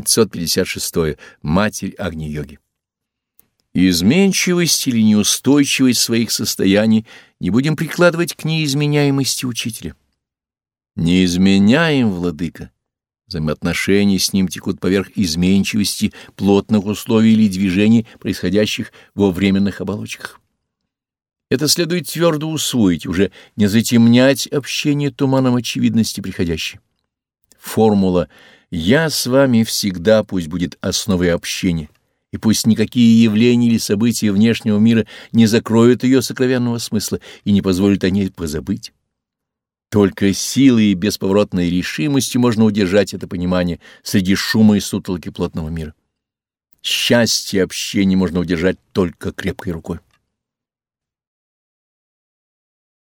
556. Матерь Агни-йоги. Изменчивость или неустойчивость своих состояний не будем прикладывать к неизменяемости учителя. Не изменяем, владыка. Взаимоотношения с ним текут поверх изменчивости плотных условий или движений, происходящих во временных оболочках. Это следует твердо усвоить, уже не затемнять общение туманом очевидности приходящей. Формула «Я с вами всегда» пусть будет основой общения, и пусть никакие явления или события внешнего мира не закроют ее сокровенного смысла и не позволят о ней позабыть. Только силой и бесповоротной решимостью можно удержать это понимание среди шума и сутолки плотного мира. Счастье общения можно удержать только крепкой рукой.